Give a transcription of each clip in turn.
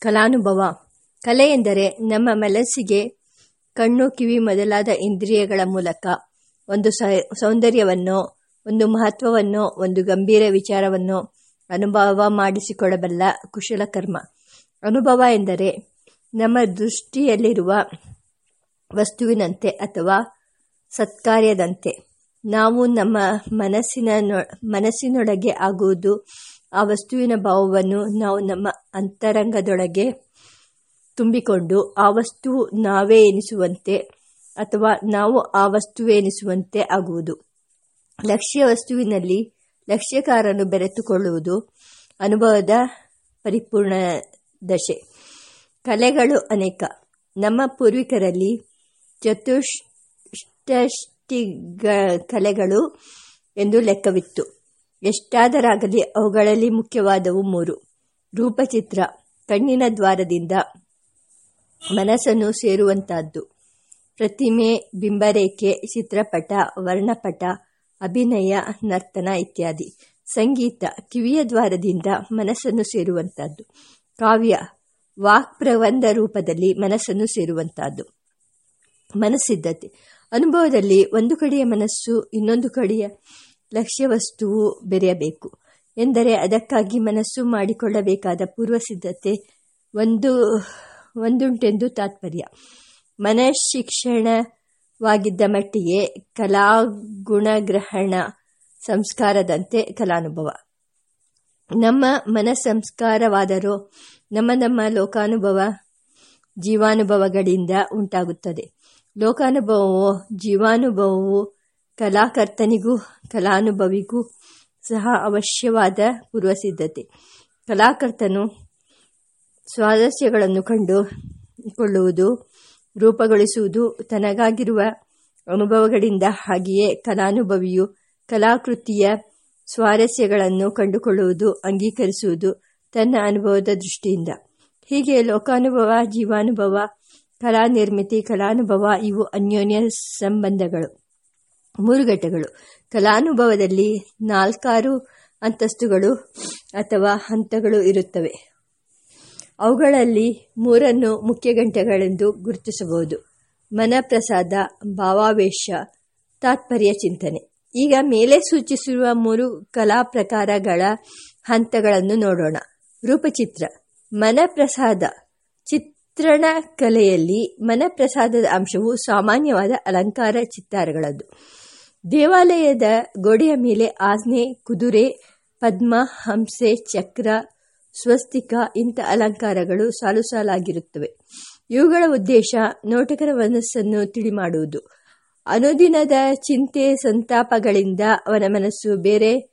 ಕಲಾನುಭವ. ಕಲೆ ಎಂದರೆ ನಮ್ಮ ಮನಸ್ಸಿಗೆ ಕಣ್ಣು, ಕಿವಿ ಮೊದಲಾದ ಇಂದ್ರಿಯಗಳ ಮೂಲಕ. ಒಂದು ಸೌಂದರ್ಯವನ್ನು, ಒಂದು ಮಹತ್ವವನ್ನು, ಒಂದು ಗಂಭೀರ ವಿಚಾರವನ್ನು ಅನುಭವ ಮಾಡಿಸಿಕೊಡಬಲ್ಲ ಕುಶಲಕರ್ಮ ಅನುಭವ ಎಂದರೆ ನಮ್ಮ ದೃಷ್ಟಿಯಲ್ಲಿರುವ ವಸ್ತುವಿನಂತೆ ಅಥವಾ ಸತ್ಕಾರ್ಯದಂತೆ. ನಾವು ನಮ್ಮ ಮನಸ್ಸಿನ ಮನಸ್ಸಿನೊಳಗೆ ಆಗುವುದು ಆ ವಸ್ತುವಿನ ಭಾವವನ್ನು ನಾವು ನಮ್ಮ ಅಂತರಂಗದೊಳಗೆ ತುಂಬಿಕೊಂಡು ಆ ವಸ್ತು ನಾವೇ ಎನಿಸುವಂತೆ ಅಥವಾ ನಾವು ಆ ವಸ್ತುವೆನಿಸುವಂತೆ ಆಗುವುದು. ಲಕ್ಷ್ಯ ವಸ್ತುವಿನಲ್ಲಿ ಲಕ್ಷ್ಯಕಾರನು ಬೆರೆತುಕೊಳ್ಳುವುದು ಅನುಭವದ ಪರಿಪೂರ್ಣ ದಶೆ. ಕಲೆಗಳು ಅನೇಕ. ನಮ್ಮ ಪೂರ್ವಿಕರಲ್ಲಿ ಚತುಷ್ಟಿ ಕಲೆಗಳು ಎಂದು ಲೆಕ್ಕವಿತ್ತು. ಎಷ್ಟಾದರಾಗಲಿ ಅವುಗಳಲ್ಲಿ ಮುಖ್ಯವಾದವು ಮೂರು. ರೂಪಚಿತ್ರ. ಕಣ್ಣಿನ ದ್ವಾರದಿಂದ ಮನಸ್ಸನ್ನು ಸೇರುವಂತಹದ್ದು. ಪ್ರತಿಮೆ, ಬಿಂಬರೇಖೆ, ಚಿತ್ರಪಟ, ವರ್ಣಪಟ, ಅಭಿನಯ, ನರ್ತನ ಇತ್ಯಾದಿ. ಸಂಗೀತ. ಕಿವಿಯ ದ್ವಾರದಿಂದ ಮನಸ್ಸನ್ನು ಸೇರುವಂತಹದ್ದು. ಕಾವ್ಯ. ವಾಕ್ ಪ್ರಬಂಧ ರೂಪದಲ್ಲಿ ಮನಸ್ಸನ್ನು ಸೇರುವಂತಹದ್ದು. ಮನಸ್ಸಿದ್ಧತೆ ಅನುಭವದಲ್ಲಿ ಒಂದು ಕಡೆಯ ಮನಸ್ಸು, ಇನ್ನೊಂದು ಕಡೆಯ ಲಕ್ಷ್ಯ ವಸ್ತುವು ಬೆರೆಯಬೇಕು. ಎಂದರೆ ಅದಕ್ಕಾಗಿ ಮನಸ್ಸು ಮಾಡಿಕೊಳ್ಳಬೇಕಾದ ಪೂರ್ವ ಸಿದ್ಧತೆ ಒಂದು, ಒಂದುಂಟೆಂದು ತಾತ್ಪರ್ಯ. ಮನಃಶಿಕ್ಷಣವಾಗಿದ್ದ ಮಟ್ಟಿಗೆ ಕಲಾಗುಣಗ್ರಹಣ ಸಂಸ್ಕಾರದಂತೆ ಕಲಾನುಭವ. ನಮ್ಮ ಮನಸ್ಸಂಸ್ಕಾರವಾದರೂ ನಮ್ಮ ನಮ್ಮ ಲೋಕಾನುಭವ ಜೀವಾನುಭವಗಳಿಂದ ಉಂಟಾಗುತ್ತದೆ. ಲೋಕಾನುಭವವು ಜೀವಾನುಭವವು ಕಲಾಕರ್ತನಿಗೂ, ಕಲಾನುಭವಿಗೂ ಸಹ ಅವಶ್ಯವಾದ ಪೂರ್ವಸಿದ್ಧತೆ. ಕಲಾಕರ್ತನು ಸ್ವಾರಸ್ಯಗಳನ್ನು ಕಂಡುಕೊಳ್ಳುವುದು ರೂಪಗೊಳಿಸುವುದು ತನಗಾಗಿರುವ ಅನುಭವಗಳಿಂದ ಹಾಗೆಯೇ ಕಲಾನುಭವಿಯು ಕಲಾಕೃತಿಯ ಸ್ವಾರಸ್ಯಗಳನ್ನು ಕಂಡುಕೊಳ್ಳುವುದು, ಅಂಗೀಕರಿಸುವುದು ತನ್ನ ಅನುಭವದ ದೃಷ್ಟಿಯಿಂದ. ಹೀಗೆ ಲೋಕಾನುಭವ, ಜೀವಾನುಭವ ಕಲಾ ನಿರ್ಮಿತಿ ಕಲಾನುಭವ ಇವು ಅನ್ಯೋನ್ಯ ಸಂಬಂಧಗಳು. ಮೂರು ಘಟ್ಟಗಳು ಕಲಾನುಭವದಲ್ಲಿ ನಾಲ್ಕಾರು ಅಂತಸ್ತುಗಳು ಅಥವಾ ಹಂತಗಳು ಇರುತ್ತವೆ. ಅವುಗಳಲ್ಲಿ ಮೂರನ್ನು ಮುಖ್ಯ ಗಂಟೆಗಳೆಂದು ಗುರುತಿಸಬಹುದು. ಮನಪ್ರಸಾದ, ಭಾವಾವೇಶ, ತಾತ್ಪರ್ಯ ಚಿಂತನೆ. ಈಗ ಮೇಲೆ ಸೂಚಿಸಿರುವ ಮೂರು ಕಲಾ ಪ್ರಕಾರಗಳ ಹಂತಗಳನ್ನು ನೋಡೋಣ. ರೂಪಚಿತ್ರ. ಮನಪ್ರಸಾದ. ಚಿತ್ರಣ ಕಲೆಯಲ್ಲಿ ಮನಪ್ರಸಾದದ ಅಂಶವು ಸಾಮಾನ್ಯವಾದ ಅಲಂಕಾರ ಚಿತ್ತಾರಗಳದ್ದು. ದೇವಾಲಯದ ಗೋಡೆಯ ಮೇಲೆ ಆಜ್ಞೆ, ಕುದುರೆ, ಪದ್ಮ, ಹಂಸೆ, ಚಕ್ರ, ಸ್ವಸ್ತಿಕ ಇಂಥ ಅಲಂಕಾರಗಳು ಸಾಲು ಸಾಲಾಗಿರುತ್ತವೆ. ಇವುಗಳ ಉದ್ದೇಶ ನೋಟಕರ ಮನಸ್ಸನ್ನು ತಿಳಿ ಮಾಡುವುದು ಅನುದಿನದ ಚಿಂತೆ ಸಂತಾಪಗಳಿಂದ ಅವನ ಮನಸ್ಸು ಬೇರೆ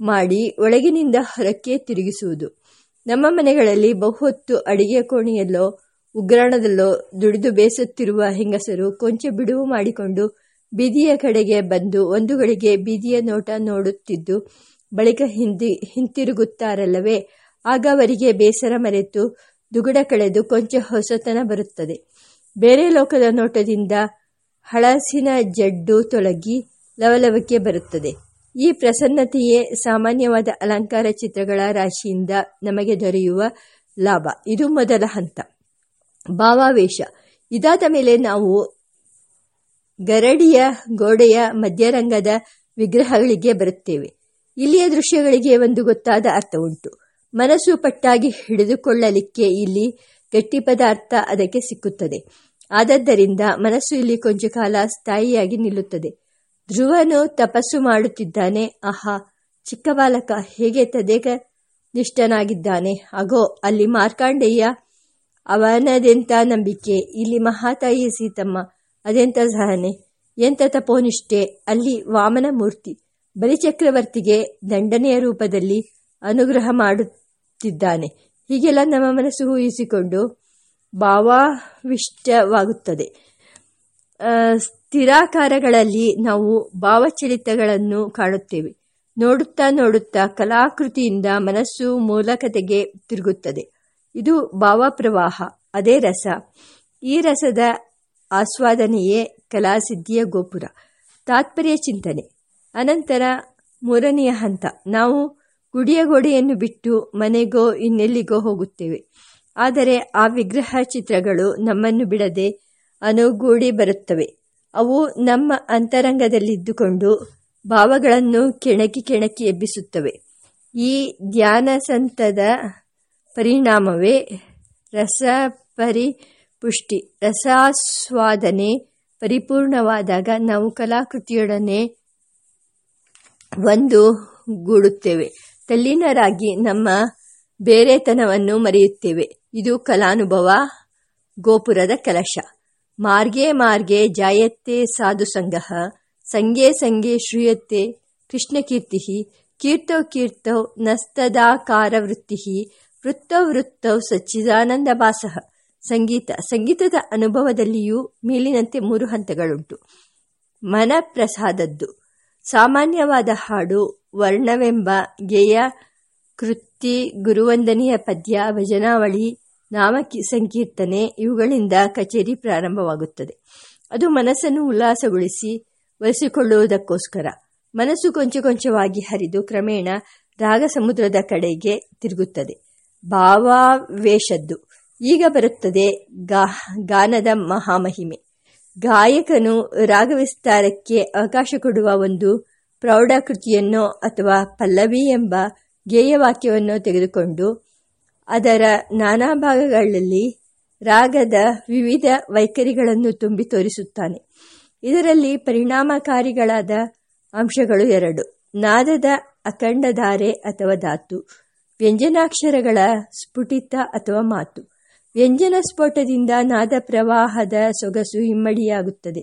ಮಾಡಿ ಒಳಗಿನಿಂದ ಹೊರಕ್ಕೆ ತಿರುಗಿಸುವುದು. ನಮ್ಮ ಮನೆಗಳಲ್ಲಿ ಬಹುಹೊತ್ತು ಅಡಿಗೆ ಕೋಣೆಯಲ್ಲೋ, ಉಗ್ರಾಣದಲ್ಲೋ ದುಡಿದು ಬೇಸುತ್ತಿರುವ ಹೆಂಗಸರು ಕೊಂಚ ಬಿಡುವು ಮಾಡಿಕೊಂಡು ಬೀದಿಯ ಕಡೆಗೆ ಬಂದು ಒಂದು ಗಳಿಗೆ ಬೀದಿಯ ನೋಟ ನೋಡುತ್ತಿದ್ದು, ಬಳಿಕ ಹಿಂದಿ, ಹಿಂತಿರುಗುತ್ತಾರಲ್ಲವೇ? ಆಗ ಅವರಿಗೆ ಬೇಸರ ಮರೆತು ದುಗುಡ ಕಳೆದು ಕೊಂಚ ಹೊಸತನ ಬರುತ್ತದೆ. ಬೇರೆ ಲೋಕದ ನೋಟದಿಂದ ಹಳಸಿನ ಜಡ್ಡು ತೊಲಗಿ ಲವಲವಿಕೆ ಬರುತ್ತದೆ. ಈ ಪ್ರಸನ್ನತೆಯೇ ಸಾಮಾನ್ಯವಾದ ಅಲಂಕಾರ ಚಿತ್ರಗಳ ರಾಶಿಯಿಂದ ನಮಗೆ ದೊರೆಯುವ ಲಾಭ. ಇದು ಮೊದಲ ಹಂತ. ಭಾವಾವೇಶ. ಇದಾದ ಮೇಲೆ ನಾವು ಗರಡಿಯ ಗೋಡೆಯ ಮಧ್ಯರಂಗದ ವಿಗ್ರಹಗಳಿಗೆ ಬರುತ್ತೇವೆ. ಇಲ್ಲಿಯ ದೃಶ್ಯಗಳಿಗೆ ಒಂದು ಗೊತ್ತಾದ ಅರ್ಥ ಉಂಟು. ಮನಸ್ಸು ಪಟ್ಟಾಗಿ ಹಿಡಿದುಕೊಳ್ಳಲಿಕ್ಕೆ ಇಲ್ಲಿ ಗಟ್ಟಿ ಪದಾರ್ಥ ಅದಕ್ಕೆ ಸಿಕ್ಕುತ್ತದೆ. ಆದದ್ದರಿಂದ ಮನಸ್ಸು ಇಲ್ಲಿ ಕೊಂಚ ಕಾಲ ಸ್ಥಾಯಿಯಾಗಿ ನಿಲ್ಲುತ್ತದೆ. ಧ್ರುವನು ತಪಸ್ಸು ಮಾಡುತ್ತಿದ್ದಾನೆ. ಆಹಾ, ಚಿಕ್ಕ ಬಾಲಕ ಹೇಗೆ ತದೇಕ ನಿಷ್ಠನಾಗಿದ್ದಾನೆ. ಅಗೋ, ಅಲ್ಲಿ ಮಾರ್ಕಾಂಡೇಯ ಅವನದೆಂತ ನಂಬಿಕೆ. ಇಲ್ಲಿ ಮಹಾತಾಯಿ ಸೀತಮ್ಮ ಅದೆಂತ ಸಹನೆ? ಎಂಥ ತಪೋನಿಷ್ಠೆ? ಅಲ್ಲಿ ವಾಮನ ಮೂರ್ತಿ. ಬಲಿಚಕ್ರವರ್ತಿಗೆ ದಂಡನೆಯ ರೂಪದಲ್ಲಿ ಅನುಗ್ರಹ ಮಾಡುತ್ತಿದ್ದಾನೆ. ಹೀಗೆಲ್ಲ ನಮ್ಮ ಮನಸ್ಸು ಊಹಿಸಿಕೊಂಡು ಭಾವಾವಿಷ್ಟವಾಗುತ್ತದೆ. ಸ್ಥಿರಾಕಾರಗಳಲ್ಲಿ ನಾವು ಭಾವಚರಿತಗಳನ್ನು ಕಾಣುತ್ತೇವೆ. ನೋಡುತ್ತಾ ನೋಡುತ್ತಾ ಕಲಾಕೃತಿಯಿಂದ ಮನಸ್ಸು ಮೂಲಕತೆಗೆ ತಿರುಗುತ್ತದೆ. ಇದು ಭಾವಪ್ರವಾಹ, ಅದೇ ರಸ. ಈ ರಸದ ಆಸ್ವಾದನೆಯೇ ಕಲಾಸಿದ್ಧಿಯ ಗೋಪುರ. ತಾತ್ಪರ್ಯ ಚಿಂತನೆ. ಅನಂತರ ಮೂರನೆಯ ಹಂತ. ನಾವು ಗುಡಿಯ ಗೋಡೆಯನ್ನು ಬಿಟ್ಟು ಮನೆಗೋ ಇನ್ನೆಲ್ಲಿಗೋ ಹೋಗುತ್ತೇವೆ. ಆದರೆ ಆ ವಿಗ್ರಹ ಚಿತ್ರಗಳು ನಮ್ಮನ್ನು ಬಿಡದೆ ಅನುಗೂಡಿ ಬರುತ್ತವೆ. ಅವು ನಮ್ಮ ಅಂತರಂಗದಲ್ಲಿದ್ದುಕೊಂಡು ಭಾವಗಳನ್ನು ಕೆಣಕಿ ಕೆಣಕಿ ಎಬ್ಬಿಸುತ್ತವೆ. ಈ ಧ್ಯಾನ ಸಂತದ ಪರಿಣಾಮವೇ ರಸಪರಿಪುಷ್ಟಿ ರಸಾಸ್ವಾದನೆ ಪರಿಪೂರ್ಣವಾದಾಗ ನಾವು ಕಲಾಕೃತಿಯೊಡನೆ ಒಂದು ಗೂಡುತ್ತೇವೆ. ತಲ್ಲೀನರಾಗಿ ನಮ್ಮ ಬೇರೆತನವನ್ನು ಮರೆಯುತ್ತೇವೆ. ಇದು ಕಲಾನುಭವ, ಗೋಪುರದ ಕಲಶ. ಮಾರ್ಗೆ ಮಾರ್ಗೆ ಜಾಯತ್ತೆ ಸಾಧು ಸಂಗಃ, ಸಂಗೆ ಸಂಗೇ ಶ್ರೂಯತ್ತೆ ಕೃಷ್ಣಕೀರ್ತಿ ಕೀರ್ತೌ ಕೀರ್ತೌ ನಸ್ತದಾಕಾರ ವೃತ್ತಿ ವೃತ್ತೌ ವೃತ್ತೌ ಸಚ್ಚಿದಾನಂದ ಭಾಸಃ ಸಂಗೀತ, ಸಂಗೀತದ ಅನುಭವದಲ್ಲಿಯೂ ಮೇಲಿನಂತೆ ಮೂರು ಹಂತಗಳುಂಟು. ಮನಪ್ರಸಾದದ್ದು. ಸಾಮಾನ್ಯವಾದ ಹಾಡು, ವರ್ಣವೆಂಬ ಗೆಯ, ಕೃತಿ, ಗುರುವಂದನೆಯ ಪದ್ಯ, ಭಜನಾವಳಿ ನಾಮ ಸಂಕೀರ್ತನೆ ಇವುಗಳಿಂದ ಕಚೇರಿ ಪ್ರಾರಂಭವಾಗುತ್ತದೆ. ಅದು ಮನಸ್ಸನ್ನು ಉಲ್ಲಾಸಗೊಳಿಸಿ ಒಲಿಸಿಕೊಳ್ಳುವುದಕ್ಕೋಸ್ಕರ. ಮನಸ್ಸು ಕೊಂಚ ಕೊಂಚವಾಗಿ ಹರಿದು ಕ್ರಮೇಣ ರಾಗ ಸಮುದ್ರದ ಕಡೆಗೆ ತಿರುಗುತ್ತದೆ. ಭಾವಾವೇಶದ್ದು. ಈಗ ಬರುತ್ತದೆ ಗಾ, ಗಾನದ ಮಹಾಮಹಿಮೆ. ಗಾಯಕನು ರಾಗ ವಿಸ್ತಾರಕ್ಕೆ ಅವಕಾಶ ಕೊಡುವ ಒಂದು ಪ್ರೌಢಕೃತಿಯನ್ನೋ ಅಥವಾ ಪಲ್ಲವಿ ಎಂಬ ಗೇಯವಾಕ್ಯವನ್ನು ತೆಗೆದುಕೊಂಡು ಅದರ ನಾನಾ ಭಾಗಗಳಲ್ಲಿ ರಾಗದ ವಿವಿಧ ವೈಖರಿಗಳನ್ನು ತುಂಬಿ ತೋರಿಸುತ್ತಾನೆ. ಇದರಲ್ಲಿ ಪರಿಣಾಮಕಾರಿಗಳಾದ ಅಂಶಗಳು ಎರಡು. ನಾದದ ಅಖಂಡಧಾರೆ ಅಥವಾ ಧಾತು. ವ್ಯಂಜನಾಕ್ಷರಗಳ ಸ್ಫುಟಿತ ಅಥವಾ ಮಾತು. ವ್ಯಂಜನ ಸ್ಫೋಟದಿಂದ ನಾದ ಪ್ರವಾಹದ ಸೊಗಸು ಹಿಮ್ಮಡಿಯಾಗುತ್ತದೆ.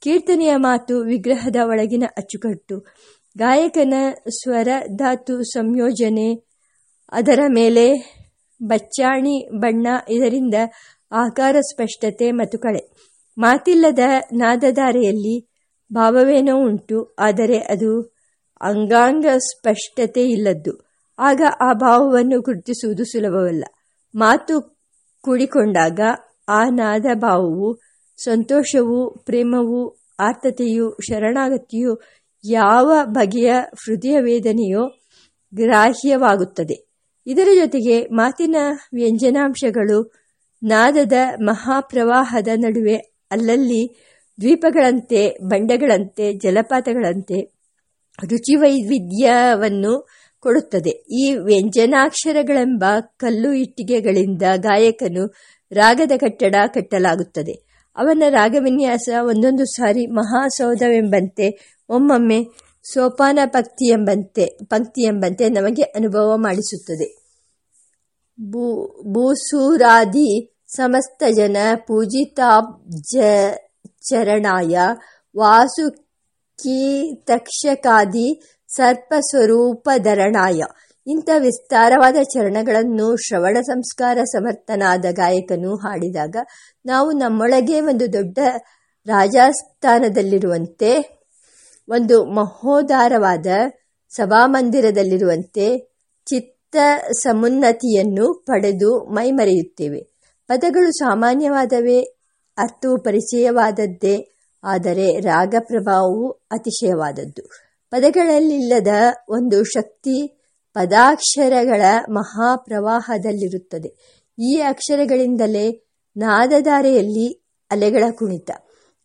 ಕೀರ್ತನೆಯ ಮಾತು ವಿಗ್ರಹದ ಒಳಗಿನ ಅಚ್ಚುಕಟ್ಟು. ಗಾಯಕನ ಸ್ವರ ಧಾತು ಸಂಯೋಜನೆ. ಅದರ ಮೇಲೆ ಬಚ್ಚಾಣಿ ಬಣ್ಣ, ಇದರಿಂದ ಆಕಾರ, ಸ್ಪಷ್ಟತೆ ಮತ್ತು ಕಳೆ. ಮಾತಿಲ್ಲದ ನಾದಧಾರೆಯಲ್ಲಿ ಭಾವವೇನೋ ಉಂಟು, ಆದರೆ ಅದು ಅಂಗಾಂಗ ಸ್ಪಷ್ಟತೆ ಇಲ್ಲದ್ದು ಆಗ ಆ ಭಾವವನ್ನು ಗುರುತಿಸುವುದು ಸುಲಭವಲ್ಲ. ಮಾತು ಕೂಡಿಕೊಂಡಾಗ ಆ ನಾದ ಭಾವವು ಸಂತೋಷವು, ಪ್ರೇಮವು ಆರ್ತತೆಯು ಶರಣಾಗತಿಯು ಯಾವ ಬಗೆಯ ಹೃದಯ ವೇದನೆಯೋ ಗ್ರಾಹ್ಯವಾಗುತ್ತದೆ. ಇದರ ಜೊತೆಗೆ ಮಾತಿನ ವ್ಯಂಜನಾಂಶಗಳು ನಾದದ ಮಹಾಪ್ರವಾಹದ ನಡುವೆ ಅಲ್ಲಲ್ಲಿ ದ್ವೀಪಗಳಂತೆ, ಬಂಡೆಗಳಂತೆ, ಜಲಪಾತಗಳಂತೆ ರುಚಿವೈವಿಧ್ಯವನ್ನು ಕೊಡುತ್ತದೆ. ಈ ವ್ಯಂಜನಾಕ್ಷರಗಳೆಂಬ ಕಲ್ಲು ಇಟ್ಟಿಗೆಗಳಿಂದ ಗಾಯಕನು ರಾಗದ ಕಟ್ಟಡ ಕಟ್ಟಲಾಗುತ್ತದೆ. ಅವನ ರಾಗವಿನ್ಯಾಸ ಒಂದೊಂದು ಸಾರಿ ಮಹಾಸೌಧವೆಂಬಂತೆ, ಒಮ್ಮೊಮ್ಮೆ ಸೋಪಾನ ಪಕ್ತಿ ಎಂಬಂತೆ ಪಂಕ್ತಿ ಎಂಬಂತೆ ನಮಗೆ ಅನುಭವ ಮಾಡಿಸುತ್ತದೆ. ಭೂಸೂರಾದಿ ಸಮಸ್ತ ಜನ ಪೂಜಿತಾಬ್ಜ ಚರಣಾಯ ವಾಸುಕಿ ತಕ್ಷಕಾದಿ ಸರ್ಪಸ್ವರೂಪಧರಣಾಯ. ಇಂಥ ವಿಸ್ತಾರವಾದ ಚರಣಗಳನ್ನು ಶ್ರವಣ ಸಂಸ್ಕಾರ ಸಮರ್ಥನಾದ ಗಾಯಕನು ಹಾಡಿದಾಗ ನಾವು ನಮ್ಮೊಳಗೆ ಒಂದು ದೊಡ್ಡ ರಾಜಸ್ಥಾನದಲ್ಲಿರುವಂತೆ, ಒಂದು ಮಹೋದಾರವಾದ ಸಭಾಮಂದಿರದಲ್ಲಿರುವಂತೆ ಚಿತ್ತ ಸಮುನ್ನತಿಯನ್ನು ಪಡೆದು ಮೈಮರೆಯುತ್ತೇವೆ. ಪದಗಳು ಸಾಮಾನ್ಯವಾದವೇ, ಅರ್ಥವು ಪರಿಚಯವಾದದ್ದೇ, ಆದರೆ ರಾಗ ಪ್ರಭಾವವು ಅತಿಶಯವಾದದ್ದು. ಪದಗಳಲ್ಲಿಲ್ಲದ ಒಂದು ಶಕ್ತಿ ಪದಾಕ್ಷರಗಳ ಮಹಾಪ್ರವಾಹದಲ್ಲಿರುತ್ತದೆ. ಈ ಅಕ್ಷರಗಳಿಂದಲೇ ನಾದಧಾರೆಯಲ್ಲಿ ಅಲೆಗಳ ಕುಣಿತ.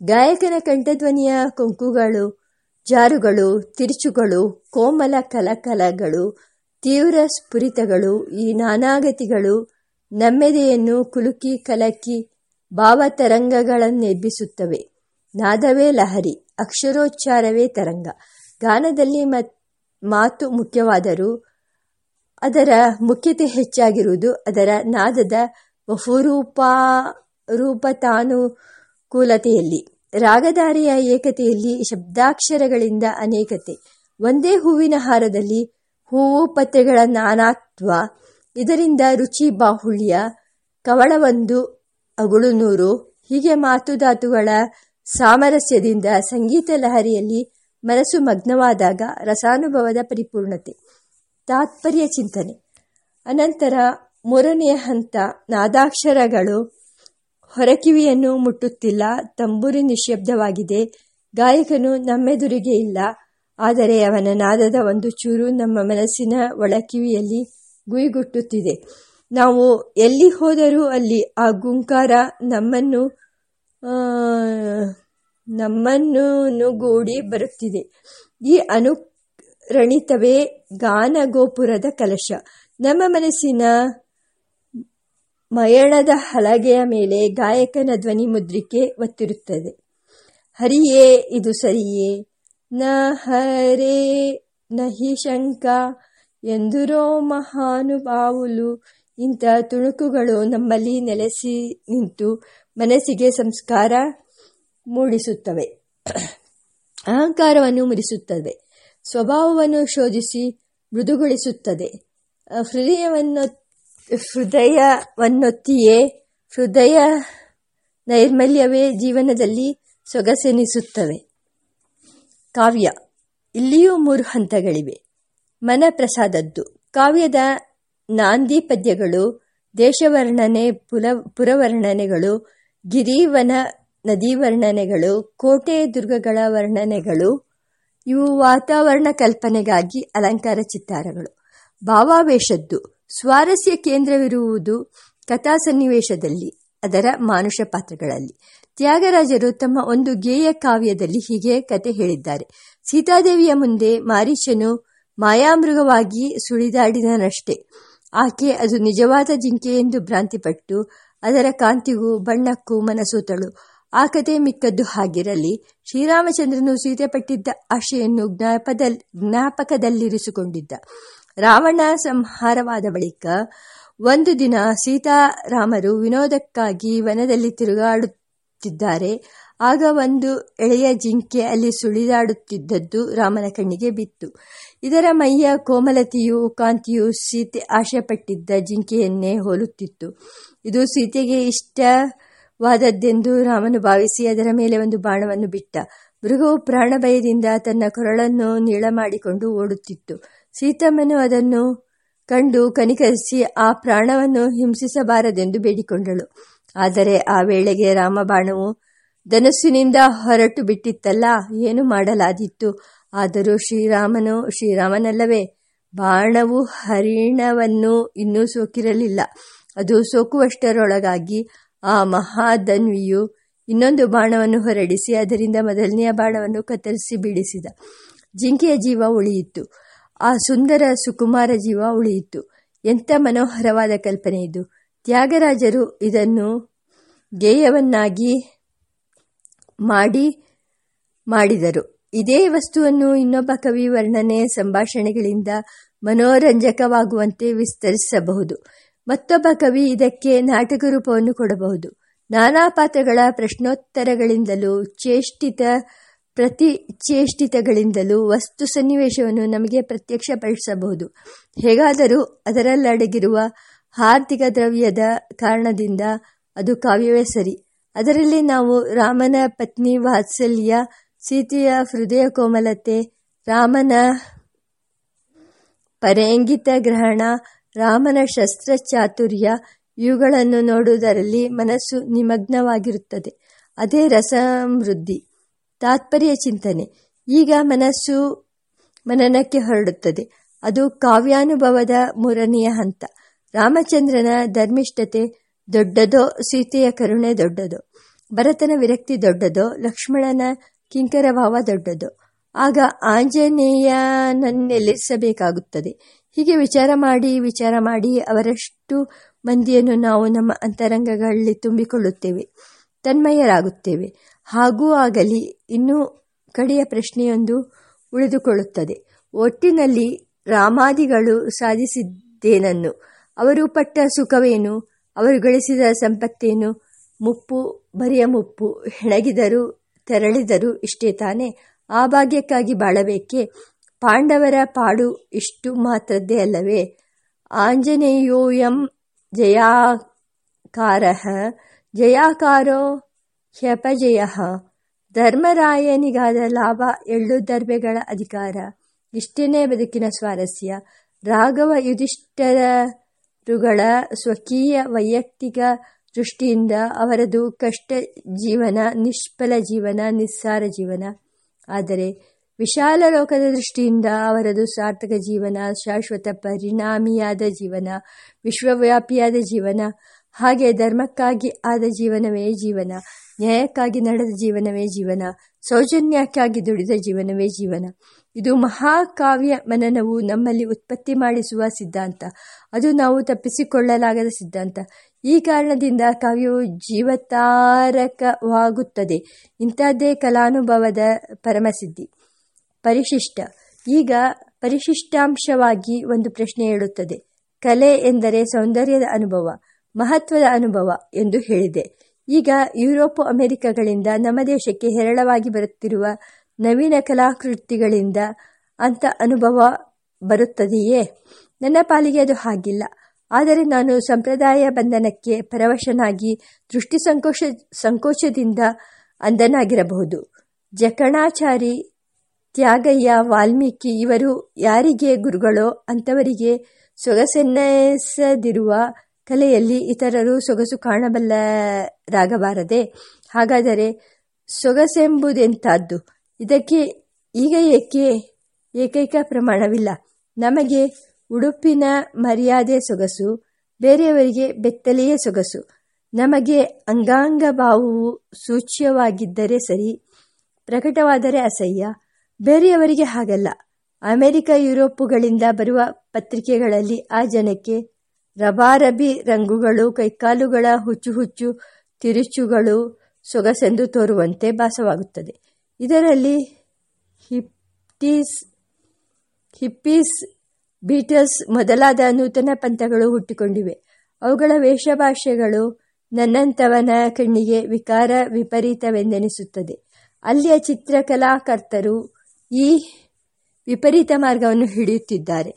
ಗಾಯಕನ ಕಂಠಧ್ವನಿಯ ಕೊಂಕುಗಳು, ಜಾರುಗಳು, ತಿರುಚುಗಳು, ಕೋಮಲ ಕಲಕಲಗಳು, ತೀವ್ರ ಸ್ಫುರಿತಗಳು, ಈ ನಾನಾಗತಿಗಳು ನಮ್ಮೆದೆಯನ್ನು ಕುಲುಕಿ ಕಲಕಿ ಭಾವತರಂಗಗಳನ್ನೆಬ್ಬಿಸುತ್ತವೆ. ನಾದವೇ ಲಹರಿ, ಅಕ್ಷರೋಚ್ಚಾರವೇ ತರಂಗ. ಗಾನದಲ್ಲಿ ಮಾತು ಮುಖ್ಯವಾದರೂ ಅದರ ಮುಖ್ಯತೆ ಹೆಚ್ಚಾಗಿರುವುದು ಅದರ ನಾದದ ಬಹುರೂಪಾರೂಪತಾನುಕೂಲತೆಯಲ್ಲಿ ರಾಗಧಾರಿಯ ಏಕತೆಯಲ್ಲಿ ಶಬ್ದಾಕ್ಷರಗಳಿಂದ ಅನೇಕತೆ. ಒಂದೇ ಹೂವಿನ ಹಾರದಲ್ಲಿ ಹೂವು ಪತ್ರೆಗಳ ನಾನಾತ್ವ, ಇದರಿಂದ ರುಚಿ ಬಾಹುಳ್ಯ, ಕವಳವೊಂದು ಅಗುಳುನೂರು, ಹೀಗೆ ಮಾತುಧಾತುಗಳ ಸಾಮರಸ್ಯದಿಂದ ಸಂಗೀತ ಲಹರಿಯಲ್ಲಿ ಮನಸ್ಸು ಮಗ್ನವಾದಾಗ ರಸಾನುಭವದ ಪರಿಪೂರ್ಣತೆ. ತಾತ್ಪರ್ಯ ಚಿಂತನೆ. ಅನಂತರ ಮೂರನೆಯ ಹಂತ, ನಾದಾಕ್ಷರಗಳು. ಹೊರಕಿವಿಯನ್ನು ಮುಟ್ಟುತ್ತಿಲ್ಲ, ತಂಬೂರಿ ನಿಶ್ಶಬ್ದವಾಗಿದೆ ಗಾಯಕನು ನಮ್ಮೆದುರಿಗೆ ಇಲ್ಲ, ಆದರೆ ಅವನ ನಾದದ ಒಂದು ಚೂರು ನಮ್ಮ ಮನಸ್ಸಿನ ಒಳಕಿವಿಯಲ್ಲಿ ಗುಯಿಗುಟ್ಟುತ್ತಿದೆ. ನಾವು ಎಲ್ಲಿ ಹೋದರೂ ಅಲ್ಲಿ ಆ ಗುಂಕಾರ ನಮ್ಮನ್ನು ನಮ್ಮನ್ನು ನುಗೂಡಿ ಬರುತ್ತಿದೆ. ಈ ಅನುರಣಿತವೇ ಗಾನ ಗೋಪುರದ ಕಲಶ. ನಮ್ಮ ಮನಸ್ಸಿನ ಮಯಣದ ಹಲಗೆಯ ಮೇಲೆ ಗಾಯಕನ ಧ್ವನಿ ಮುದ್ರಿಕೆ ಒತ್ತಿರುತ್ತದೆ. ಹರಿಯೇ, ಇದು ಸರಿಯೇ? ನ ಹರೇ ನಹಿ ಶಂಕ, ಎಂದುರೋ ಮಹಾನುಭಾವುಲು, ಇಂಥ ತುಣುಕುಗಳು ನಮ್ಮಲ್ಲಿ ನೆಲೆಸಿ ನಿಂತು ಮನಸ್ಸಿಗೆ ಸಂಸ್ಕಾರ ಮೂಡಿಸುತ್ತವೆ. ಅಹಂಕಾರವನ್ನು ಮುರಿಸುತ್ತವೆ ಸ್ವಭಾವವನ್ನು ಶೋಧಿಸಿ ಮೃದುಗೊಳಿಸುತ್ತದೆ. ಹೃದಯವನ್ನು, ಹೃದಯವನ್ನೊತ್ತಿಯೇ, ಹೃದಯ ನೈರ್ಮಲ್ಯವೇ ಜೀವನದಲ್ಲಿ ಸೊಗಸೆನಿಸುತ್ತವೆ. ಕಾವ್ಯ. ಇಲ್ಲಿಯೂ ಮೂರು ಹಂತಗಳಿವೆ. ಮನ ಪ್ರಸಾದದ್ದು ಕಾವ್ಯದ ನಾಂದಿ ಪದ್ಯಗಳು ದೇಶವರ್ಣನೆ, ಪುಲ, ಪುರವರ್ಣನೆಗಳು, ಗಿರಿವನ ನದಿ ವರ್ಣನೆಗಳು, ಕೋಟೆ ದುರ್ಗಗಳ ವರ್ಣನೆಗಳು, ಇವು ವಾತಾವರಣ ಕಲ್ಪನೆಗಾಗಿ ಅಲಂಕಾರ ಚಿತ್ತಾರಗಳು ಭಾವಾವೇಶದ್ದು, ಸ್ವಾರಸ್ಯ ಕೇಂದ್ರವಿರುವುದು ಕಥಾ ಸನ್ನಿವೇಶದಲ್ಲಿ, ಅದರ ಮಾನುಷ ಪಾತ್ರಗಳಲ್ಲಿ. ತ್ಯಾಗರಾಜರು ತಮ್ಮ ಒಂದು ಗೇಯ ಕಾವ್ಯದಲ್ಲಿ ಹೀಗೆ ಕತೆ ಹೇಳಿದ್ದಾರೆ. ಸೀತಾದೇವಿಯ ಮುಂದೆ ಮಾರೀಚನು ಮಾಯಾಮೃಗವಾಗಿ ಸುಳಿದಾಡಿದನಷ್ಟೇ. ಆಕೆ ಅದು ನಿಜವಾದ ಜಿಂಕೆ ಎಂದು ಭ್ರಾಂತಿಪಟ್ಟು, ಅದರ ಕಾಂತಿಗೂ ಬಣ್ಣಕ್ಕೂ ಮನಸೂತಳು. ಆ ಕತೆ ಮಿಕ್ಕದ್ದು ಹಾಗಿರಲಿ, ಶ್ರೀರಾಮಚಂದ್ರನು ಸೀತೆ ಪಟ್ಟಿದ್ದ ಆಶೆಯನ್ನು ಜ್ಞಾಪದ ಜ್ಞಾಪಕದಲ್ಲಿರಿಸಿಕೊಂಡಿದ್ದ. ರಾವಣ ಸಂಹಾರವಾದ ಬಳಿಕ ಒಂದು ದಿನ ಸೀತಾರಾಮರು ವಿನೋದಕ್ಕಾಗಿ ವನದಲ್ಲಿ ತಿರುಗಾಡುತ್ತಿದ್ದಾರೆ. ಆಗ ಒಂದು ಎಳೆಯ ಜಿಂಕೆ ಅಲ್ಲಿ ಸುಳಿದಾಡುತ್ತಿದ್ದದ್ದು ರಾಮನ ಕಣ್ಣಿಗೆ ಬಿತ್ತು. ಇದರ ಮೈಯ ಕೋಮಲತೆಯು ಕಾಂತಿಯು ಸೀತೆ ಆಶೆಪಟ್ಟಿದ್ದ ಜಿಂಕೆಯನ್ನೇ ಹೋಲುತ್ತಿತ್ತು. ಇದು ಸೀತೆಗೆ ಇಷ್ಟವಾದದ್ದೆಂದು ರಾಮನು ಭಾವಿಸಿ ಅದರ ಮೇಲೆ ಒಂದು ಬಾಣವನ್ನು ಬಿಟ್ಟ. ಮೃಗವು ಪ್ರಾಣಭಯದಿಂದ ತನ್ನ ಕೊರಳನ್ನು ನೀಳ ಮಾಡಿಕೊಂಡು ಓಡುತ್ತಿತ್ತು. ಸೀತಮ್ಮನು ಅದನ್ನು ಕಂಡು ಕನಿಕರಿಸಿ ಆ ಪ್ರಾಣವನ್ನು ಹಿಂಸಿಸಬಾರದೆಂದು ಬೇಡಿಕೊಂಡಳು. ಆದರೆ ಆ ವೇಳೆಗೆ ರಾಮಬಾಣವು ಧನಸ್ಸಿನಿಂದ ಹೊರಟು ಬಿಟ್ಟಿತ್ತಲ್ಲ, ಏನು ಮಾಡಲಾದಿತ್ತು. ಆದರೂ ಶ್ರೀರಾಮನು, ಶ್ರೀರಾಮನಲ್ಲವೇ, ಬಾಣವು ಹರಿಣವನ್ನು ಇನ್ನೂ ಸೋಕಿರಲಿಲ್ಲ. ಅದು ಸೋಕುವಷ್ಟರೊಳಗಾಗಿ ಆ ಮಹಾಧನ್ವಿಯು ಇನ್ನೊಂದು ಬಾಣವನ್ನು ಹೊರಡಿಸಿ ಅದರಿಂದ ಮೊದಲನೆಯ ಬಾಣವನ್ನು ಕತ್ತರಿಸಿ ಬೀಳಿಸಿದ. ಜಿಂಕೆಯ ಜೀವ ಉಳಿಯಿತು. ಆ ಸುಂದರ ಸುಕುಮಾರ ಜೀವ ಉಳಿಯಿತು. ಎಂಥ ಮನೋಹರವಾದ ಕಲ್ಪನೆ ಇದು. ತ್ಯಾಗರಾಜರು ಇದನ್ನು ಗೇಯವನ್ನಾಗಿ ಮಾಡಿ ಮಾಡಿದರು. ಇದೇ ವಸ್ತುವನ್ನು ಇನ್ನೊಬ್ಬ ಕವಿ ವರ್ಣನೆ, ಸಂಭಾಷಣೆಗಳಿಂದ ಮನೋರಂಜಕವಾಗುವಂತೆ ವಿಸ್ತರಿಸಬಹುದು. ಮತ್ತೊಬ್ಬ ಕವಿ ಇದಕ್ಕೆ ನಾಟಕ ರೂಪವನ್ನು ಕೊಡಬಹುದು. ನಾನಾ ಪಾತ್ರಗಳ ಪ್ರಶ್ನೋತ್ತರಗಳಿಂದಲೂ ಚೇಷ್ಟಿತ ಪ್ರತಿಚೇಷ್ಟಿತಗಳಿಂದಲೂ ವಸ್ತು ಸನ್ನಿವೇಶವನ್ನು ನಮಗೆ ಪ್ರತ್ಯಕ್ಷಪಡಿಸಬಹುದು. ಹೇಗಾದರೂ ಅದರಲ್ಲಡಗಿರುವ ಆರ್ಥಿಕ ದ್ರವ್ಯದ ಕಾರಣದಿಂದ ಅದು ಕಾವ್ಯವೇ ಸರಿ. ಅದರಲ್ಲಿ ನಾವು ರಾಮನ ಪತ್ನಿ ವಾತ್ಸಲ್ಯ, ಸೀತೆಯ ಹೃದಯ ಕೋಮಲತೆ, ರಾಮನ ಪರೇಂಗಿತ ಗ್ರಹಣ ರಾಮನ ಶಸ್ತ್ರಚಾತುರ್ಯ ಇವುಗಳನ್ನು ನೋಡುವುದರಲ್ಲಿ ಮನಸ್ಸು ನಿಮಗ್ನವಾಗಿರುತ್ತದೆ. ಅದೇ ರಸಮೃದ್ಧಿ, ತಾತ್ಪರ್ಯ ಚಿಂತನೆ. ಈಗ ಮನಸ್ಸು ಮನನಕ್ಕೆ ಹೊರಡುತ್ತದೆ. ಅದು ಕಾವ್ಯಾನುಭವದ ಮೂರನೆಯ ಹಂತ. ರಾಮಚಂದ್ರನ ಧರ್ಮಿಷ್ಠತೆ ದೊಡ್ಡದೋ, ಸೀತೆಯ ಕರುಣೆ ದೊಡ್ಡದೋ, ಭರತನ ವಿರಕ್ತಿ ದೊಡ್ಡದೋ, ಲಕ್ಷ್ಮಣನ ಕಿಂಕರ ಭಾವ ದೊಡ್ಡದೋ ಆಗ ಆಂಜನೇಯನನ್ನೆಲ್ಲಿಸಬೇಕಾಗುತ್ತದೆ ಹೀಗೆ ವಿಚಾರ ಮಾಡಿ ವಿಚಾರ ಮಾಡಿ ಅವರಷ್ಟು ಮಂದಿಯನ್ನು ನಾವು ನಮ್ಮ ಅಂತರಂಗಗಳಲ್ಲಿ ತುಂಬಿಕೊಳ್ಳುತ್ತೇವೆ, ತನ್ಮಯರಾಗುತ್ತೇವೆ. ಹಾಗೂ ಆಗಲಿ, ಇನ್ನೂ ಕಡೆಯ ಪ್ರಶ್ನೆಯೊಂದು ಉಳಿದುಕೊಳ್ಳುತ್ತದೆ. ಒಟ್ಟಿನಲ್ಲಿ ರಾಮಾದಿಗಳು ಸಾಧಿಸಿದ್ದೇನನ್ನು? ಅವರು ಪಟ್ಟ ಸುಖವೇನು? ಅವರು ಗಳಿಸಿದ ಸಂಪತ್ತೇನು? ಮುಪ್ಪು, ಬರಿಯ ಮುಪ್ಪು, ಹೆಣಗಿದರು, ತೆರಳಿದರು ಇಷ್ಟೇ ತಾನೇ? ಆ ಭಾಗ್ಯಕ್ಕಾಗಿ ಬಾಳಬೇಕೆ? ಪಾಂಡವರ ಪಾಡು ಇಷ್ಟು ಮಾತ್ರದ್ದೇ ಅಲ್ಲವೇ? ಆಂಜನೇಯೋಯಂ ಜಯಾಕಾರ. ಜಯಾಕಾರೋ ಹ್ಯಪಜಯ. ಧರ್ಮರಾಯನಿಗಾದ ಲಾಭ ಎಳ್ಳು ದರ್ಬೆಗಳ ಅಧಿಕಾರ. ಇಷ್ಟೇನೇ ಬದುಕಿನ ಸ್ವಾರಸ್ಯ. ರಾಘವ ಯುಧಿಷ್ಠರುಗಳ ಸ್ವಕೀಯ ವೈಯಕ್ತಿಕ ದೃಷ್ಟಿಯಿಂದ ಅವರದು ಕಷ್ಟ ಜೀವನ ನಿಷ್ಫಲ ಜೀವನ, ನಿಸ್ಸಾರ ಜೀವನ. ಆದರೆ ವಿಶಾಲ ಲೋಕದ ದೃಷ್ಟಿಯಿಂದ ಅವರದು ಸಾರ್ಥಕ ಜೀವನ, ಶಾಶ್ವತ ಪರಿಣಾಮಿಯಾದ ಜೀವನ, ವಿಶ್ವವ್ಯಾಪಿಯಾದ ಜೀವನ, ಹಾಗೆ ಧರ್ಮಕ್ಕಾಗಿ ಆದ ಜೀವನವೇ ಜೀವನ, ನ್ಯಾಯಕ್ಕಾಗಿ ನಡೆದ ಜೀವನವೇ ಜೀವನ, ಸೌಜನ್ಯಕ್ಕಾಗಿ ದುಡಿದ ಜೀವನವೇ ಜೀವನ. ಇದು ಮಹಾಕಾವ್ಯ ಮನನವು ನಮ್ಮಲ್ಲಿ ಉತ್ಪತ್ತಿ ಮಾಡಿಸುವ ಸಿದ್ಧಾಂತ. ಅದು ನಾವು ತಪ್ಪಿಸಿಕೊಳ್ಳಲಾಗದ ಸಿದ್ಧಾಂತ. ಈ ಕಾರಣದಿಂದ ಕಾವ್ಯವು ಜೀವತಾರಕವಾಗುತ್ತದೆ. ಇಂಥದ್ದೇ ಕಲಾನುಭವದ ಪರಮಸಿದ್ಧಿ. ಪರಿಶಿಷ್ಟ. ಈಗ ಪರಿಶಿಷ್ಟಾಂಶವಾಗಿ ಒಂದು ಪ್ರಶ್ನೆ ಹೇಳುತ್ತದೆ ಕಲೆ ಎಂದರೆ ಸೌಂದರ್ಯದ ಅನುಭವ, ಮಹತ್ವದ ಅನುಭವ ಎಂದು ಹೇಳಿದೆ. ಈಗ ಯುರೋಪ್, ಅಮೆರಿಕಗಳಿಂದ ನಮ್ಮ ದೇಶಕ್ಕೆ ಹೇರಳವಾಗಿ ಬರುತ್ತಿರುವ ನವೀನ ಕಲಾಕೃತಿಗಳಿಂದ ಅಂಥ ಅನುಭವ ಬರುತ್ತದೆಯೇ? ನನ್ನ ಪಾಲಿಗೆ ಅದು ಹಾಗಿಲ್ಲ. ಆದರೆ ನಾನು ಸಂಪ್ರದಾಯ ಬಂಧನಕ್ಕೆ ಪರವಶನಾಗಿ ದೃಷ್ಟಿ ಸಂಕೋಚ ಸಂಕೋಚದಿಂದ ಅಂಧನಾಗಿರಬಹುದು. ಜಕಣಾಚಾರಿ ತ್ಯಾಗಯ್ಯ ವಾಲ್ಮೀಕಿ, ಇವರು ಯಾರಿಗೆ ಗುರುಗಳೋ ಅಂಥವರಿಗೆ ಸೊಗಸೆನ್ನಿಸದಿರುವ ಕಲೆಯಲ್ಲಿ ಇತರರು ಸೊಗಸು ಕಾಣಬಲ್ಲರಾಗಬಾರದೆ ಹಾಗಾದರೆ ಸೊಗಸೆಂಬುದೆಂಥದ್ದು? ಇದಕ್ಕೆ ಈಗ ಏಕೆ ಏಕೈಕ ಪ್ರಮಾಣವಿಲ್ಲ? ನಮಗೆ ಉಡುಪಿನ ಮರ್ಯಾದೆ ಸೊಗಸು, ಬೇರೆಯವರಿಗೆ ಬೆತ್ತಲೆಯೇ ಸೊಗಸು. ನಮಗೆ ಅಂಗಾಂಗ ಭಾವವು ಸೂಚ್ಯವಾಗಿದ್ದರೆ ಸರಿ, ಪ್ರಕಟವಾದರೆ ಅಸಹ್ಯ. ಬೇರೆಯವರಿಗೆ ಹಾಗಲ್ಲ. ಅಮೆರಿಕ, ಯುರೋಪುಗಳಿಂದ ಬರುವ ಪತ್ರಿಕೆಗಳಲ್ಲಿ ಆ ಜನಕ್ಕೆ ರಬಾರಬಿ ರಂಗುಗಳು, ಕೈಕಾಲುಗಳ ಹುಚ್ಚು ಹುಚ್ಚು ತಿರುಚುಗಳು ಸೊಗಸೆಂದು ತೋರುವಂತೆ ಭಾಸವಾಗುತ್ತದೆ. ಇದರಲ್ಲಿ ಹಿಪ್ಟೀಸ್, ಹಿಪ್ಪೀಸ್ ಬೀಟಲ್ಸ್ ಮೊದಲಾದ ನೂತನ ಪಂಥಗಳು ಹುಟ್ಟಿಕೊಂಡಿವೆ. ಅವುಗಳ ವೇಷಭಾಷೆಗಳು ನನ್ನಂಥವನ ಕಣ್ಣಿಗೆ ವಿಕಾರ ವಿಪರೀತವೆಂದೆನಿಸುತ್ತದೆ. ಅಲ್ಲಿಯ ಚಿತ್ರಕಲಾಕರ್ತರು ಈ ವಿಪರೀತ ಮಾರ್ಗವನ್ನು ಹಿಡಿಯುತ್ತಿದ್ದಾರೆ.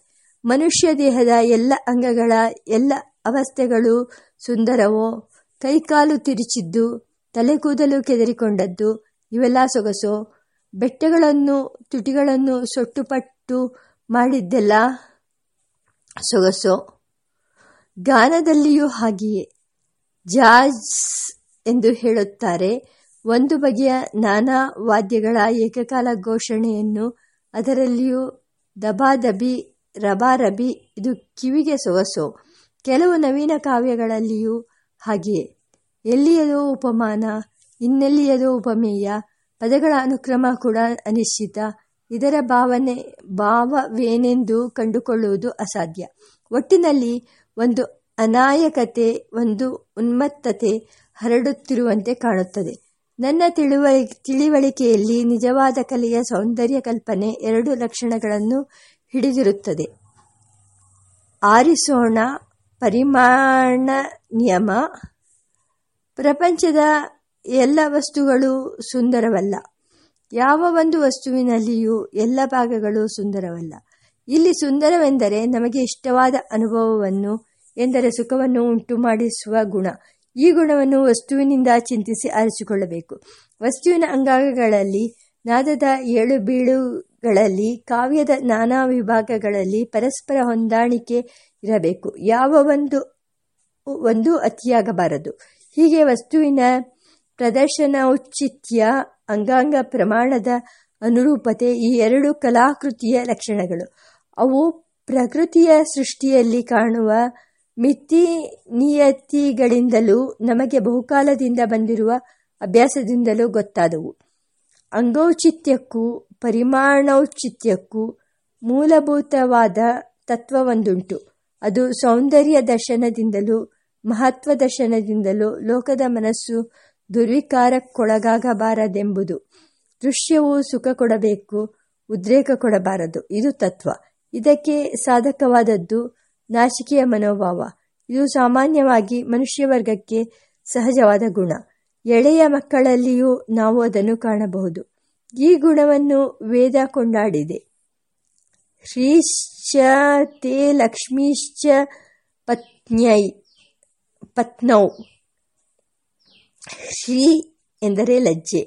ಮನುಷ್ಯ ದೇಹದ ಎಲ್ಲ ಅಂಗಗಳ ಎಲ್ಲ ಅವಸ್ಥೆಗಳು ಸುಂದರವೋ, ಕೈಕಾಲು ತಿರುಚಿದ್ದು ತಲೆ ಕೂದಲು ಕೆದರಿಕೊಂಡದ್ದು, ಇವೆಲ್ಲ ಸೊಗಸೋ, ಬೆಟ್ಟಗಳನ್ನು ತುಟಿಗಳನ್ನು ಸೊಟ್ಟುಪಟ್ಟು ಮಾಡಿದ್ದೆಲ್ಲ ಸೊಗಸೋ. ಗಾನದಲ್ಲಿಯೂ ಹಾಗೆಯೇ. ಜಾಜ್ ಎಂದು ಹೇಳುತ್ತಾರೆ. ಒಂದು ಬಗೆಯ ನಾನಾ ವಾದ್ಯಗಳ ಏಕಕಾಲ ಘೋಷಣೆಯನ್ನು ಅದರಲ್ಲಿಯೂ ದಬಾದಬಿ, ರಬಾರಬಿ, ಇದು ಕಿವಿಗೆ ಸೊಗಸು. ಕೆಲವು ನವೀನ ಕಾವ್ಯಗಳಲ್ಲಿಯೂ ಹಾಗೆಯೇ. ಎಲ್ಲಿಯದೋ ಉಪಮಾನ, ಇನ್ನೆಲ್ಲಿಯದೋ ಉಪಮೇಯ, ಪದಗಳ ಅನುಕ್ರಮ ಕೂಡ ಅನಿಶ್ಚಿತ. ಇದರ ಭಾವನೆ, ಭಾವವೇನೆಂದು ಕಂಡುಕೊಳ್ಳುವುದು ಅಸಾಧ್ಯ. ಒಟ್ಟಿನಲ್ಲಿ ಒಂದು ಅನಾಯಕತೆ, ಒಂದು ಉನ್ಮತ್ತತೆ ಹರಡುತ್ತಿರುವಂತೆ ಕಾಣುತ್ತದೆ. ನನ್ನ ತಿಳುವಳಿ ತಿಳಿವಳಿಕೆಯಲ್ಲಿ ನಿಜವಾದ ಕಲೆಯ ಸೌಂದರ್ಯ ಕಲ್ಪನೆ ಎರಡು ಲಕ್ಷಣಗಳನ್ನು ಹಿಡಿದಿರುತ್ತದೆ. ಆರಿಸೋಣ ಪರಿಮಾಣ ನಿಯಮ. ಪ್ರಪಂಚದ ಎಲ್ಲ ವಸ್ತುಗಳು ಸುಂದರವಲ್ಲ. ಯಾವ ಒಂದು ವಸ್ತುವಿನಲ್ಲಿಯೂ ಎಲ್ಲ ಭಾಗಗಳು ಸುಂದರವಲ್ಲ. ಇಲ್ಲಿ ಸುಂದರವೆಂದರೆ ನಮಗೆ ಇಷ್ಟವಾದ ಅನುಭವವನ್ನು, ಎಂದರೆ ಸುಖವನ್ನು ಉಂಟು ಮಾಡಿಸುವ ಗುಣ. ಈ ಗುಣವನ್ನು ವಸ್ತುವಿನಿಂದ ಚಿಂತಿಸಿ ಆರಿಸಿಕೊಳ್ಳಬೇಕು ವಸ್ತುವಿನ ಅಂಗಾಂಗಗಳಲ್ಲಿ, ನಾದದ ಏಳು ಬೀಳುಗಳಲ್ಲಿ, ಕಾವ್ಯದ ನಾನಾ ವಿಭಾಗಗಳಲ್ಲಿ ಪರಸ್ಪರ ಹೊಂದಾಣಿಕೆ ಇರಬೇಕು. ಯಾವ ಒಂದು ಒಂದು ಅತಿಯಾಗಬಾರದು. ಹೀಗೆ ವಸ್ತುವಿನ ಪ್ರದರ್ಶನ ಔಚಿತ್ಯ ಅಂಗಾಂಗ ಪ್ರಮಾಣದ ಅನುರೂಪತೆ ಈ ಎರಡು ಕಲಾಕೃತಿಯ ಲಕ್ಷಣಗಳು. ಅವು ಪ್ರಕೃತಿಯ ಸೃಷ್ಟಿಯಲ್ಲಿ ಕಾಣುವ ಮಿತಿ ನಿಯತಿಗಳಿಂದಲೂ ನಮಗೆ ಬಹುಕಾಲದಿಂದ ಬಂದಿರುವ ಅಭ್ಯಾಸದಿಂದಲೂ ಗೊತ್ತಾದವು. ಅಂಗೌಚಿತ್ಯಕ್ಕೂ ಪರಿಮಾಣೌಚಿತ್ಯಕ್ಕೂ ಮೂಲಭೂತವಾದ ತತ್ವವೊಂದುಂಟು. ಅದು ಸೌಂದರ್ಯ ದರ್ಶನದಿಂದಲೂ ಮಹತ್ವ ದರ್ಶನದಿಂದಲೂ ಲೋಕದ ಮನಸ್ಸು ದುರ್ವಿಕಾರಕ್ಕೊಳಗಾಗಬಾರದೆಂಬುದು. ದೃಶ್ಯವು ಸುಖ ಕೊಡಬೇಕು ಉದ್ರೇಕ ಕೊಡಬಾರದು ಇದು ತತ್ವ. ಇದಕ್ಕೆ ಸಾಧಕವಾದದ್ದು ನಾಚಿಕೆಯ ಮನೋಭಾವ. ಇದು ಸಾಮಾನ್ಯವಾಗಿ ಮನುಷ್ಯ ವರ್ಗಕ್ಕೆ ಸಹಜವಾದ ಗುಣ. ಎಳೆಯ ಮಕ್ಕಳಲ್ಲಿಯೂ ನಾವು ಅದನ್ನು ಕಾಣಬಹುದು. ಈ ಗುಣವನ್ನು ವೇದ ಕೊಂಡಾಡಿದೆ. ಶ್ರೀಶ್ಚ ತೇ ಲಕ್ಷ್ಮೀಶ್ಚ ಪತ್ನ್ಯೈ ಪತ್ನೌ. ಶ್ರೀ ಎಂದರೆ ಲಜ್ಜೆ,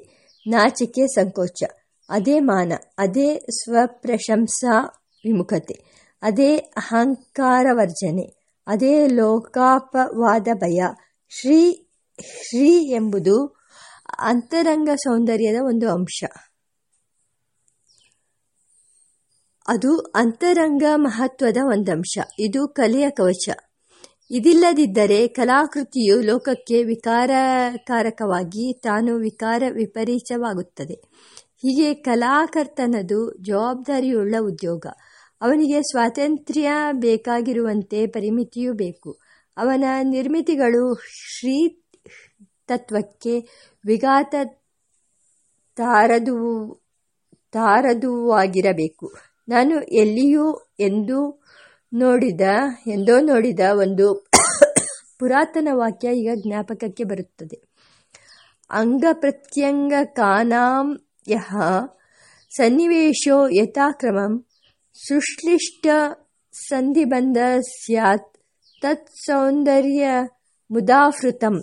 ನಾಚಿಕೆ, ಸಂಕೋಚ. ಅದೇ ಮಾನ, ಅದೇ ಸ್ವಪ್ರಶಂಸಾ ವಿಮುಖತೆ. ಅದೇ ಅಹಂಕಾರ ವರ್ಜನೆ ಅದೇ ಲೋಕಾಪವಾದ ಭಯ. ಶ್ರೀ ಶ್ರೀ ಎಂಬುದು ಅಂತರಂಗ ಸೌಂದರ್ಯದ ಒಂದು ಅಂಶ. ಅದು ಅಂತರಂಗ ಮಹತ್ವದ ಒಂದಂಶ. ಇದು ಕಲೆಯ ಕವಚ. ಇದಿಲ್ಲದಿದ್ದರೆ ಕಲಾಕೃತಿಯು ಲೋಕಕ್ಕೆ ವಿಕಾರಕಾರಕವಾಗಿ ತಾನು ವಿಕಾರ ವಿಪರೀತವಾಗುತ್ತದೆ. ಹೀಗೆ ಕಲಾಕರ್ತನದು ಜವಾಬ್ದಾರಿಯುಳ್ಳ ಉದ್ಯೋಗ. ಅವನಿಗೆ ಸ್ವಾತಂತ್ರ್ಯ ಬೇಕಾಗಿರುವಂತೆ ಪರಿಮಿತಿಯೂ ಬೇಕು. ಅವನ ನಿರ್ಮಿತಿಗಳು ಶ್ರೀ ತತ್ವಕ್ಕೆ ವಿಘಾತ ತಾರದು ತಾರದುವಾಗಿರಬೇಕು. ನಾನು ಎಲ್ಲಿಯೂ ಎಂದು ನೋಡಿದ, ಎಂದೋ ನೋಡಿದ ಒಂದು ಪುರಾತನ ವಾಕ್ಯ ಈಗ ಜ್ಞಾಪಕಕ್ಕೆ ಬರುತ್ತದೆ. ಅಂಗ ಪ್ರತ್ಯಂಗ ಕಾನಾಂ ಯಹ ಸನ್ನಿವೇಶೋ ಯಥಾಕ್ರಮಂ. ಸುಶ್ಲಿಷ್ಟ ಸಂಧಿಬಂಧ ಸ್ಯಾತ್ ತತ್ ಸೌಂದರ್ಯ ಮುದಾಫೃತಂ